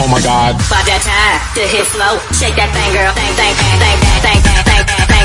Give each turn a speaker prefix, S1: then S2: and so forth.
S1: Oh my God.
S2: Pop that time to hit flow. Shake that thing, girl. Bang, bang, bang, bang, bang, bang, bang, bang, bang.